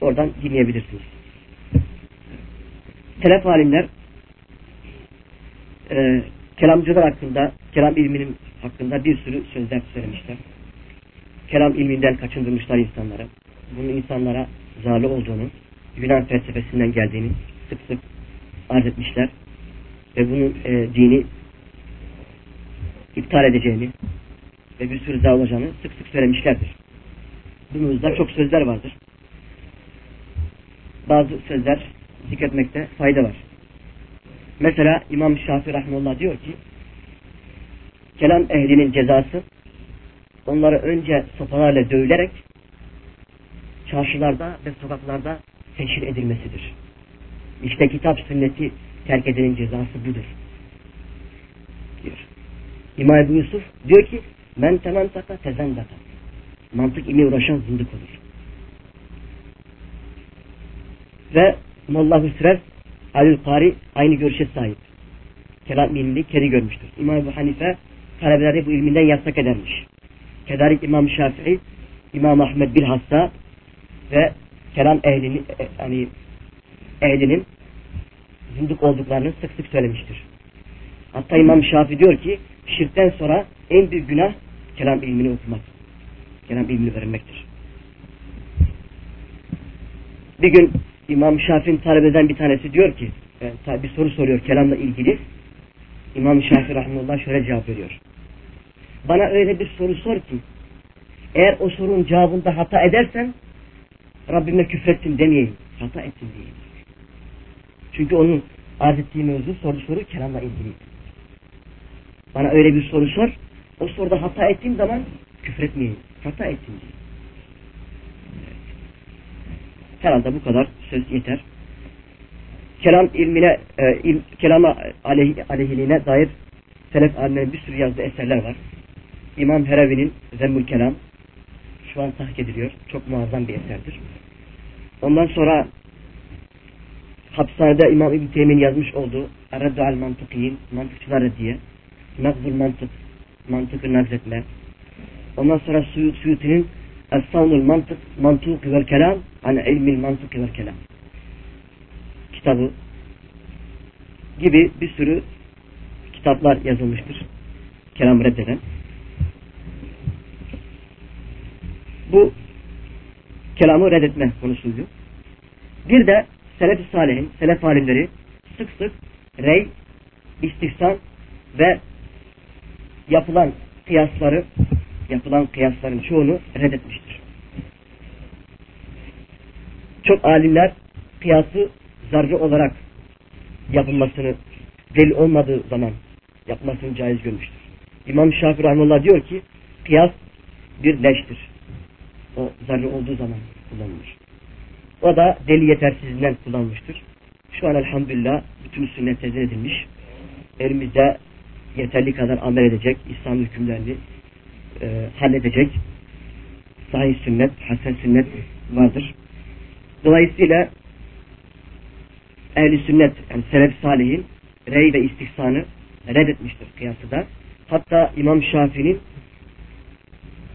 Oradan dinleyebilirsiniz. Telef alimler e, kelamcılar hakkında, kelam ilminin hakkında bir sürü sözler söylemişler. Kelam ilminden kaçındırmışlar insanlara. Bunun insanlara zararlı olduğunu, Yunan felsefesinden geldiğini sık sık arz etmişler. Ve bunun e, dini iptal edeceğini ve bir sürü zarar olacağını sık sık söylemişlerdir. Bunumuzda çok sözler vardır. Bazı sözler zikretmekte fayda var. Mesela İmam Şafii Rahimullah diyor ki kelam ehlinin cezası onları önce sopalarla dövülerek çarşılarda ve sokaklarda teşhir edilmesidir. İşte kitap sünneti terk edenin cezası budur. Diyor. İmam Ebu Yusuf diyor ki men temantaka tezendaka. Mantık ile uğraşan zındık olur. Ve Molla Hüsrev Halil Kari aynı görüşe sahip. Kelam ilmini kedi görmüştür. İmam Ebu Hanife talebeleri bu ilminden yasak edermiş. Kedarik İmam Şafii, İmam Ahmed bilhassa ve kelam ehlini, e, yani ehlinin zındık olduklarını sık sık söylemiştir. Hatta İmam Şafii diyor ki şirkten sonra en büyük günah kelam ilmini okumak. Kelam ilmini vermektir. Bir gün İmam Şafii'nin talebeden bir tanesi diyor ki yani bir soru soruyor kelamla ilgili. İmam Şafii Rahimullah şöyle cevap veriyor. Bana öyle bir soru sor ki eğer o sorunun cevabında hata edersen Rabbime küfrettim demeyeyim. Hata ettim diyeyim. Çünkü onun arz ettiği mevzu soru soru kelamla ilgili. Bana öyle bir soru sor. O soruda hata ettiğim zaman küfretmeyeyim. Hata ettim diyeyim. Herhalde bu kadar söz yeter. Kelam ilmine, e, il, kelama aleyh, aleyhiliğine dair selef alimlerin bir sürü yazdığı eserler var. İmam Herevi'nin Zemmül Kelam şu an tahk ediliyor. Çok muazzam bir eserdir. Ondan sonra hapishanede İmam İbn Teymi'nin yazmış olduğu Ereddu al Mantıkiyin Mantıkçılar Reddiye Nakbul Mantık Mantıkı nakzetme Ondan sonra Suyut Suyuti'nin Es-Savnul Mantık Mantık vel Kelam An ilmil Mantık vel Kelam kitabı gibi bir sürü kitaplar yazılmıştır. Kelam reddeden. Bu kelamı reddetme konusuydu. Bir de selef-i salihin, selef alimleri sık sık rey, istihsan ve yapılan kıyasları yapılan kıyasların çoğunu reddetmiştir. Çok alimler kıyası zarrı olarak yapılmasını delil olmadığı zaman yapmasını caiz görmüştür. İmam Şafir Rahmanullah diyor ki kıyas bir leştir. O zarrı olduğu zaman kullanılır. O da deli yetersizliğinden kullanmıştır. Şu an elhamdülillah bütün sünnet tezir edilmiş. Elimizde yeterli kadar amel edecek, İslam hükümlerini e, halledecek sahih sünnet, hasen sünnet vardır. Dolayısıyla ehli sünnet yani selef salihin rey ve istihsanı reddetmiştir kıyası da. Hatta İmam Şafii'nin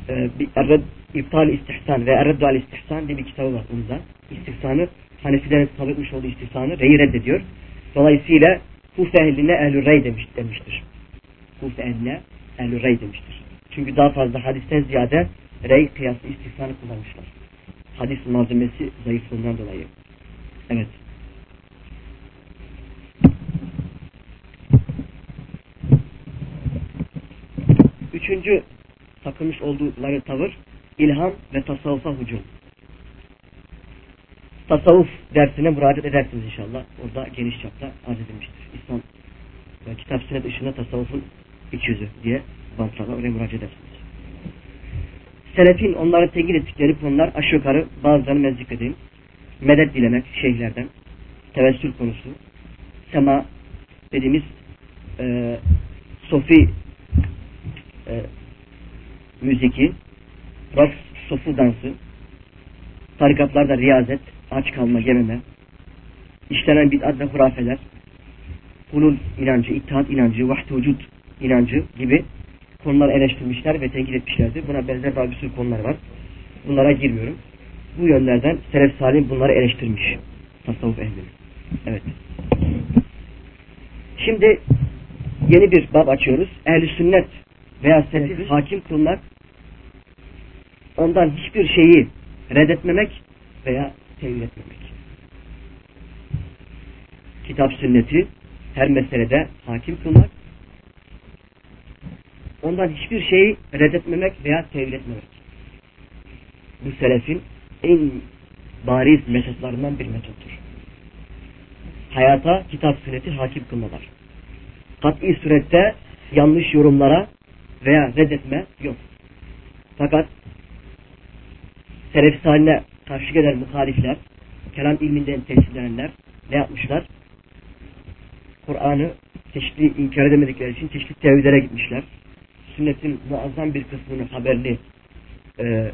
e, Erred, İptal İstihsan ve Erreddu al İstihsan diye bir kitabı var bunda. İstihsanı Hanefilerin tanıtmış olduğu istihsanı reyi reddediyor. Dolayısıyla Kufe ehline ehlü rey demiş, demiştir. Kufe ehline ehlü rey demiştir. Çünkü daha fazla hadisten ziyade rey kıyaslı istihsanı kullanmışlar. Hadis malzemesi zayıflığından dolayı. Evet. Üçüncü takılmış oldukları tavır ilham ve tasavvufa hücum. Tasavvuf dersine müracaat edersiniz inşallah. Orada geniş çapta arz edilmiştir. İslam ve kitap sünnet dışında tasavvufun iç yüzü diye bantlarla oraya müracaat edersiniz. Selefin onları tenkit ettikleri konular aşağı yukarı bazılarını ben zikredeyim. Medet dilemek şeyhlerden, tevessül konusu, sema dediğimiz e, sofi e, müziki, raks, sofu dansı, tarikatlarda riyazet, aç kalma, gememe, işlenen bid'at ve hurafeler, hulul inancı, ittihat inancı, vahd vücut inancı gibi konuları eleştirmişler ve tenkit etmişlerdir. Buna benzer daha bir sürü konular var. Bunlara girmiyorum. Bu yönlerden Selef Salim bunları eleştirmiş. Tasavvuf ehli. Evet. Şimdi yeni bir bab açıyoruz. Ehli sünnet veya selefi hakim kılmak ondan hiçbir şeyi reddetmemek veya tevil etmemek. Kitap sünneti her meselede hakim kılmak ondan hiçbir şeyi reddetmemek veya tevil etmemek. Bu selefin en bariz metotlarından bir metottur. Hayata kitap sünneti hakim kılmalar. Kat'i surette yanlış yorumlara veya reddetme yok. Fakat selef haline karşı gelen muhalifler, kelam ilminden tesirlenenler ne yapmışlar? Kur'an'ı çeşitli inkar edemedikleri için çeşitli tevhidlere gitmişler. Sünnetin muazzam bir kısmını haberli e,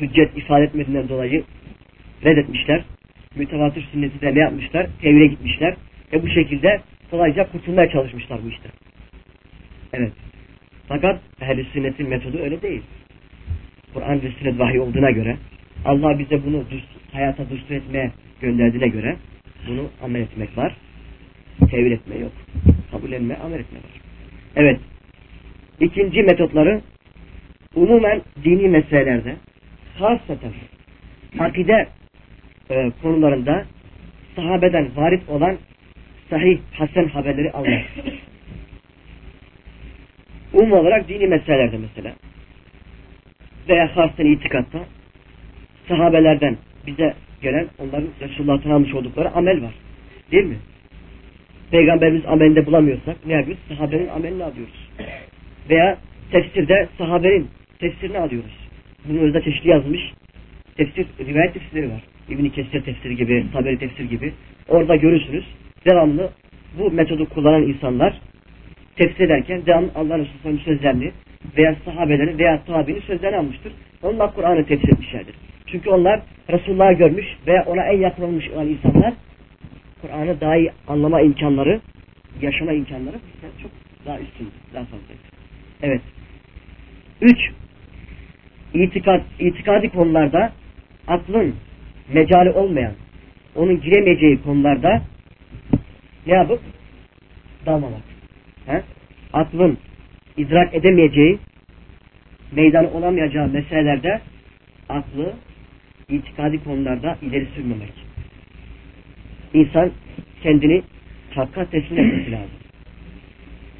hüccet ifade etmediğinden dolayı reddetmişler. Mütevatir sünneti de ne yapmışlar? Tevhile gitmişler. Ve bu şekilde kolayca kurtulmaya çalışmışlar bu işte. Evet. Fakat ehl sünnetin metodu öyle değil. Kur'an sünnet vahiy olduğuna göre Allah bize bunu düst, hayata düstur etmeye gönderdiğine göre bunu amel etmek var. Tevil etme yok. Kabullenme, amel etme var. Evet. İkinci metotları umumen dini meselelerde hasaten akide e, konularında sahabeden varit olan sahih hasen haberleri almak. Umum olarak dini meselelerde mesela veya hasen itikatta sahabelerden bize gelen onların Resulullah'tan almış oldukları amel var. Değil mi? Peygamberimiz amelinde bulamıyorsak ne yapıyoruz? Sahabenin amelini alıyoruz. Veya tefsirde sahabenin tefsirini alıyoruz. Bunun özde çeşitli yazmış tefsir, rivayet tefsirleri var. İbn-i Kesir tefsiri gibi, Taberi tefsir gibi. Orada görürsünüz. Devamlı bu metodu kullanan insanlar tefsir ederken devamlı Allah Resulü'nün sözlerini veya sahabelerin veya tabi'nin sözlerini almıştır. Onlar Kur'an'ı tefsir etmişlerdir. Çünkü onlar Resulullah'ı görmüş veya ona en yakın olmuş olan insanlar Kur'an'ı daha iyi anlama imkanları, yaşama imkanları çok daha üstün, daha fazla. Evet. Üç, itikad, itikadi konularda aklın mecali olmayan, onun giremeyeceği konularda ne yapıp? Dalmamak. He? Aklın idrak edemeyeceği, meydan olamayacağı meselelerde aklı itikadi konularda ileri sürmemek. İnsan kendini hakka teslim etmesi lazım.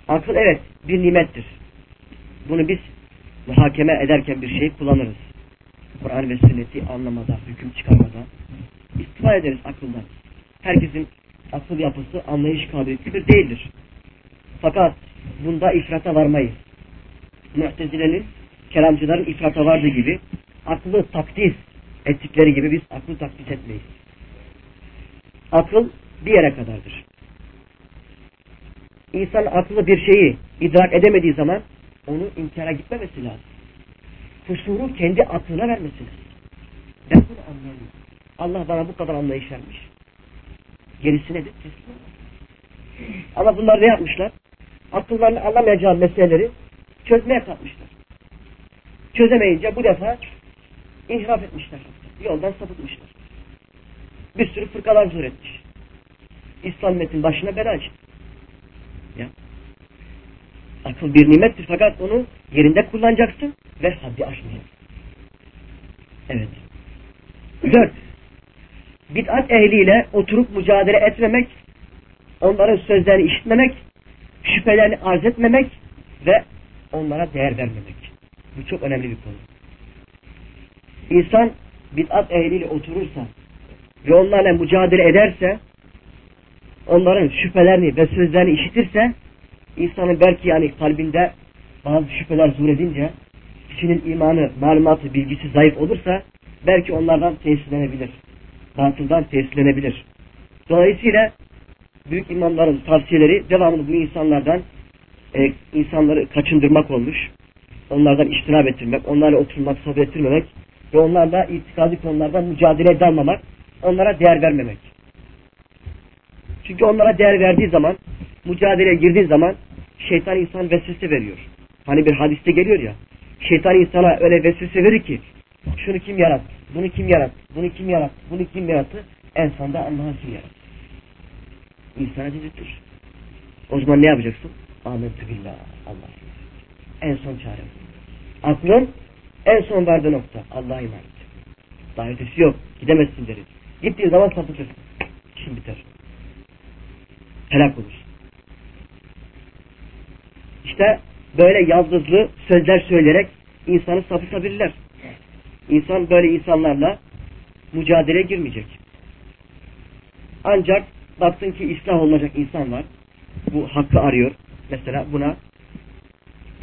Akıl evet bir nimettir. Bunu biz muhakeme ederken bir şey kullanırız. Kur'an ve sünneti anlamada, hüküm çıkarmada istifa ederiz akıldan. Herkesin akıl yapısı, anlayış kabiliyeti değildir. Fakat bunda ifrata varmayız. Muhtezilerin, kelamcıların ifrata vardığı gibi aklı takdis ettikleri gibi biz aklı takdis etmeyiz. Akıl bir yere kadardır. İnsan aklı bir şeyi idrak edemediği zaman onu inkara gitmemesi lazım. Kusuru kendi aklına vermesi lazım. Ben bunu anlayamıyorum. Allah bana bu kadar anlayış vermiş. Gerisi nedir? Ama bunlar ne yapmışlar? Akıllarını alamayacağı meseleleri çözmeye kalkmışlar. Çözemeyince bu defa inhiraf etmişler. Yoldan sapıtmışlar. Bir sürü fırkalar zuhur etmiş. İslam metin başına bela açtı. Ya. Akıl bir nimettir fakat onu yerinde kullanacaksın ve haddi aşmayacaksın. Evet. Dört. Bid'at ehliyle oturup mücadele etmemek, onların sözlerini işitmemek, şüphelerini arz etmemek ve onlara değer vermemek. Bu çok önemli bir konu. İnsan bid'at ehliyle oturursa ve onlarla mücadele ederse, onların şüphelerini ve sözlerini işitirse, insanın belki yani kalbinde bazı şüpheler zuhr edince, kişinin imanı, malumatı, bilgisi zayıf olursa, belki onlardan tesirlenebilir. Batıldan tesirlenebilir. Dolayısıyla büyük imamların tavsiyeleri devamlı bu insanlardan e, insanları kaçındırmak olmuş. Onlardan iştinab ettirmek, onlarla oturmak, sohbet ettirmemek ve onlarla itikadi konulardan mücadele dalmamak, onlara değer vermemek. Çünkü onlara değer verdiği zaman, mücadeleye girdiği zaman şeytan insan vesvese veriyor. Hani bir hadiste geliyor ya, şeytan insana öyle vesvese verir ki, şunu kim yarattı, bunu kim yarattı, bunu kim yarattı, bunu kim yarattı, en sonunda Allah'ın kim yarattı. İnsana dedirtir. O zaman ne yapacaksın? Ahmetü billah, Allah. En son çare. Aklın en son vardığı nokta. Allah'a iman et. Daha ötesi yok. Gidemezsin deriz. Gittiğin zaman sapıtırsın. İşin biter. Helak olursun. İşte böyle yaldızlı sözler söyleyerek insanı sapıtabilirler. İnsan böyle insanlarla mücadeleye girmeyecek. Ancak baktın ki ıslah olacak insan var. Bu hakkı arıyor. Mesela buna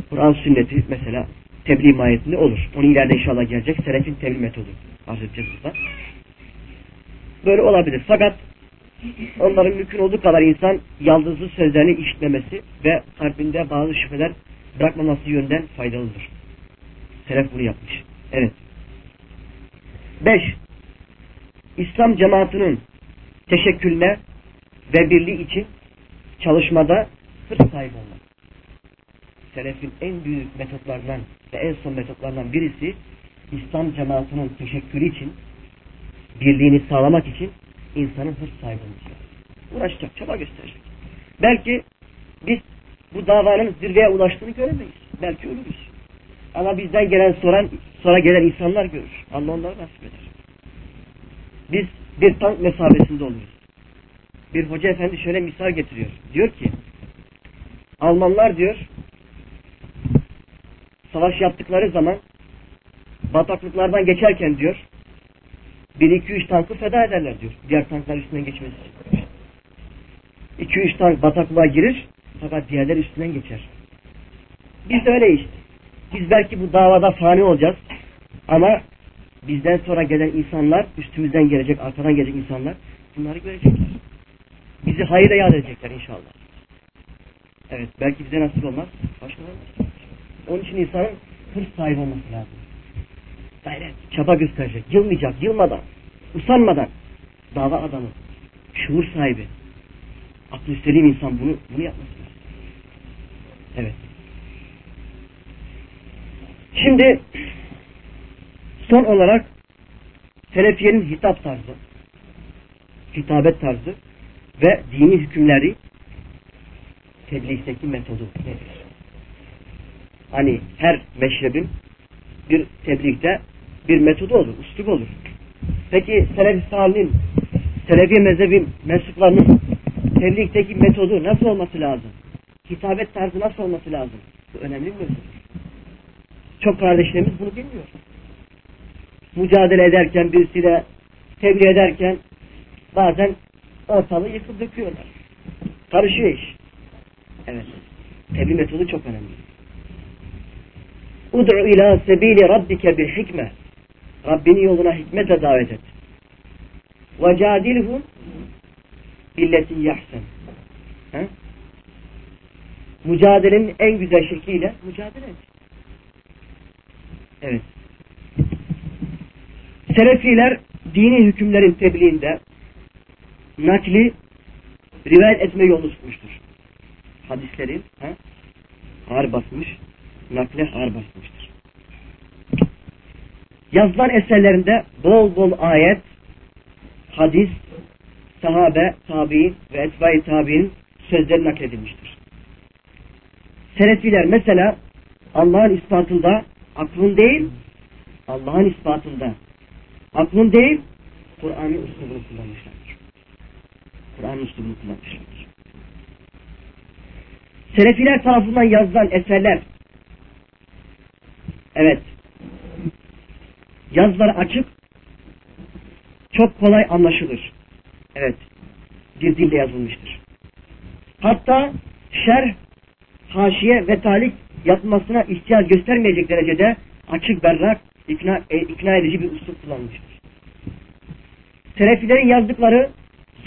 Kur'an sünneti mesela tebliğ mahiyetinde olur. Onu ileride inşallah gelecek. Selefin tebliğ metodu arz edeceğiz. Böyle olabilir. Fakat onların mümkün olduğu kadar insan yaldızlı sözlerini işitmemesi ve kalbinde bazı şüpheler bırakmaması yönden faydalıdır. Selef bunu yapmış. Evet. Beş. İslam cemaatinin teşekkülüne ve birliği için çalışmada hırs sahibi olmak. Selefin en büyük metotlarından ve en son metotlardan birisi İslam cemaatinin teşekkürü için birliğini sağlamak için insanın hırs sahibi olması. Uğraşacak, çaba gösterecek. Belki biz bu davanın zirveye ulaştığını göremeyiz. Belki ölürüz. Ama bizden gelen soran, sonra gelen insanlar görür. Allah onları nasip eder. Biz bir tank mesafesinde oluruz. Bir hoca efendi şöyle misal getiriyor. Diyor ki Almanlar diyor savaş yaptıkları zaman bataklıklardan geçerken diyor bir iki üç tankı feda ederler diyor. Diğer tanklar üstünden geçmesi için. İki üç tank bataklığa girir fakat diğerler üstünden geçer. Biz de öyle işte. Biz belki bu davada fani olacağız ama bizden sonra gelen insanlar, üstümüzden gelecek, arkadan gelecek insanlar bunları görecekler. Bizi hayırla yad edecekler inşallah. Evet, belki bize nasip olmaz. Başkaları Onun için insanın hırs sahibi olması lazım. Gayret, çaba gösterecek. Yılmayacak, yılmadan, usanmadan. Dava adamı, şuur sahibi. Aklı selim insan bunu, bunu yapması lazım. Evet. Şimdi son olarak Selefiye'nin hitap tarzı, hitabet tarzı ve dini hükümleri tebliğdeki metodu nedir? Hani her meşrebin bir tebliğde bir metodu olur, üslup olur. Peki Selefi Salih'in, Selefi mezhebin mensuplarının tebliğdeki metodu nasıl olması lazım? Hitabet tarzı nasıl olması lazım? Bu önemli bir mevzudur. Çok kardeşlerimiz bunu bilmiyor. Mücadele ederken, birisiyle tebliğ ederken bazen ortalığı yıkıp döküyorlar. Karışıyor iş. Evet. Tebliğ metodu çok önemli. Ud'u ila sebili rabbike bil hikme. Rabbinin yoluna hikmetle davet et. Ve cadilhum billeti yahsen. Mücadelenin en güzel şekliyle mücadele et. Evet. Selefiler dini hükümlerin tebliğinde nakli rivayet etme yolunu tutmuştur. Hadisleri he, ağır basmış, nakle ağır basmıştır. Yazılan eserlerinde bol bol ayet, hadis, sahabe, tabi'in ve etbai tabi'in sözleri nakledilmiştir. Selefiler mesela Allah'ın ispatında aklın değil, Allah'ın ispatında aklın değil, Kur'an'ın üslubunu kullanmışlardır. Kur'an'ın üslubunu kullanmışlardır. Selefiler tarafından yazılan eserler evet yazıları açık çok kolay anlaşılır. Evet bir dille yazılmıştır. Hatta şerh, haşiye ve talik yapmasına ihtiyaç göstermeyecek derecede açık berrak ikna, e, ikna edici bir usul kullanmıştır. Selefilerin yazdıkları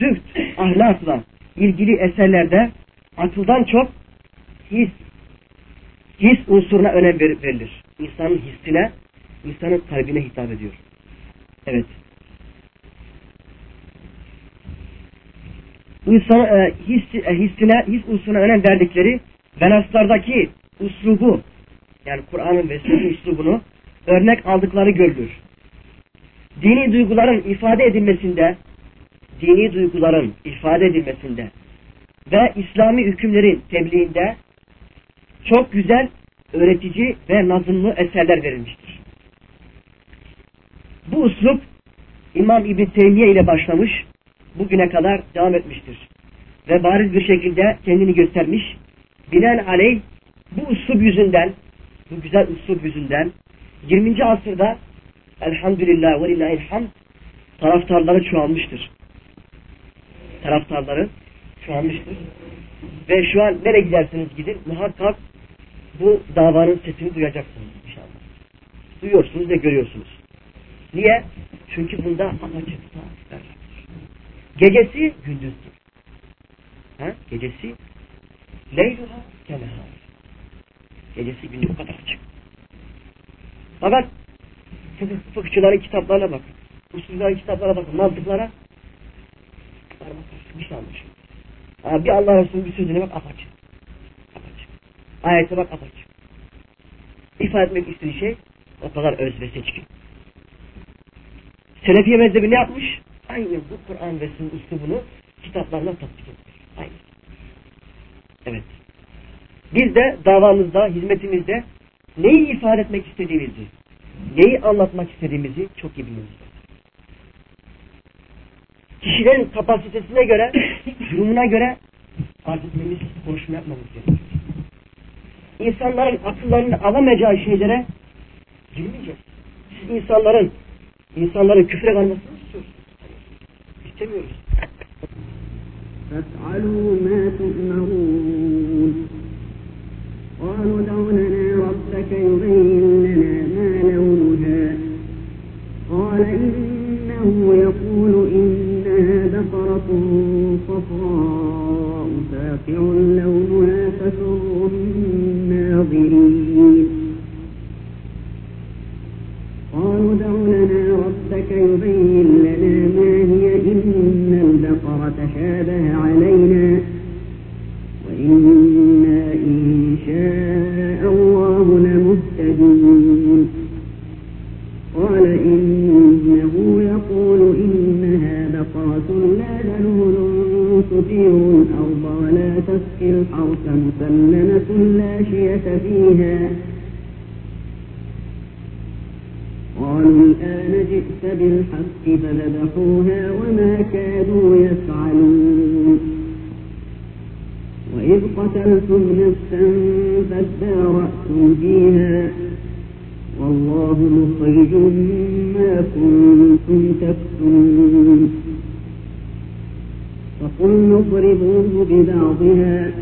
züht, ahlakla ilgili eserlerde akıldan çok his, his unsuruna önem verilir. İnsanın hissine, insanın kalbine hitap ediyor. Evet. İnsan, e, his, e, hissine, his unsuruna önem verdikleri Venaslardaki uslubu yani Kur'an'ın ve sünnetin uslubunu örnek aldıkları görülür. Dini duyguların ifade edilmesinde dini duyguların ifade edilmesinde ve İslami hükümlerin tebliğinde çok güzel öğretici ve nazımlı eserler verilmiştir. Bu uslup İmam İbn Teymiye ile başlamış, bugüne kadar devam etmiştir. Ve bariz bir şekilde kendini göstermiş. Binaenaleyh bu uslup yüzünden, bu güzel uslup yüzünden 20. asırda elhamdülillah ve lillahilhamd taraftarları çoğalmıştır. Taraftarları çoğalmıştır. Ve şu an nereye giderseniz gidin muhakkak bu davanın sesini duyacaksınız inşallah. Duyuyorsunuz ve görüyorsunuz. Niye? Çünkü bunda amacı Gecesi gündüzdür. Ha? Gecesi leyluha kenehar. Gecesi gündüz kadar açık. Fakat fıkıhçıların kitaplarına bakın. Usulların kitaplara bakın. Mantıklara şey almış. bir Allah Resulü bir sözüne bak apaçık. Apaçık. Ayete bak apaçık. İfade etmek istediği şey o kadar öz ve seçkin. Selefiye mezhebi ne yapmış? Aynı bu Kur'an ve sünnet üslubunu kitaplarına tatbik etmiş. Aynı. Evet. Biz de davamızda, hizmetimizde neyi ifade etmek istediğimizi, neyi anlatmak istediğimizi çok iyi biliyoruz Kişilerin kapasitesine göre, durumuna göre azmetmemiz, konuşma yapmamız gerekiyor. İnsanların akıllarını alamayacağı şeylere girmeyeceğiz. Siz insanların insanların küfre kalmasını istiyorsunuz. İstemiyoruz. فافعلوا ما تؤمرون قالوا ادع لنا ربك يبين الصفراء ساطع مسلمة لا شية فيها. قالوا الآن جئت بالحق فذبحوها وما كادوا يفعلون. وإذ قتلتم نفسا فادارأتم فيها. والله مخرج ما كنتم تكتمون. فقلنا اضربوه ببعضها.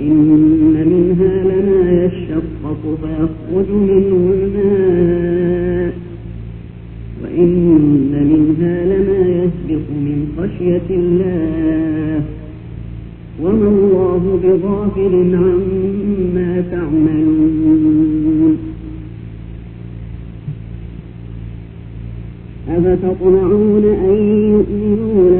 وإن منها لما يشقق فيخرج منه الماء. وإن منها لما يسبق من خشية الله. وما الله بغافل عما تعملون. أفتطمعون أن يؤمنوا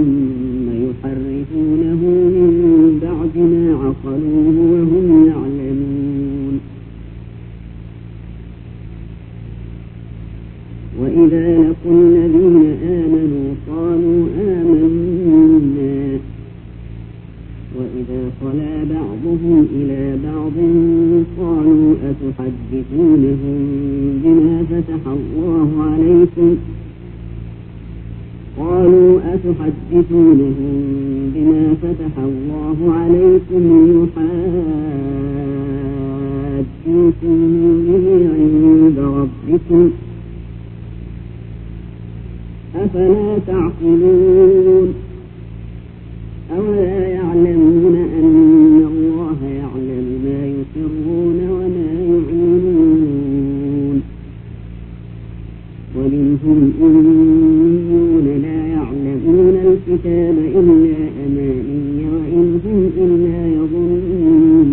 قالوا أتحدثونهم بما فتح الله عليكم. قالوا أتحدثونهم بما فتح الله عليكم ليحاجوكم به عند ربكم. أفلا تعقلون؟ أولا الكتاب إلا أماني وإن هم إلا يظنون.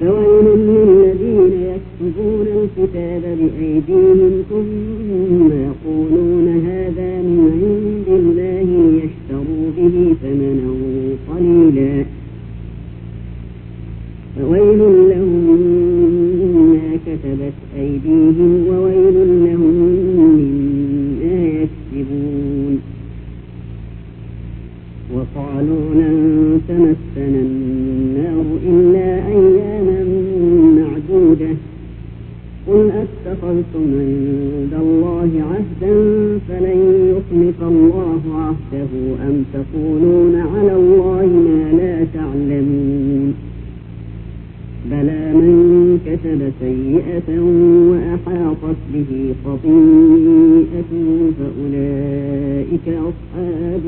فويل للذين يكتبون الكتاب بأيديهم ثم أتخذتم عند الله عهدا فلن يخلف الله عهده أم تقولون على الله ما لا تعلمون بلى من كسب سيئة وأحاطت به خطيئته فأولئك أصحاب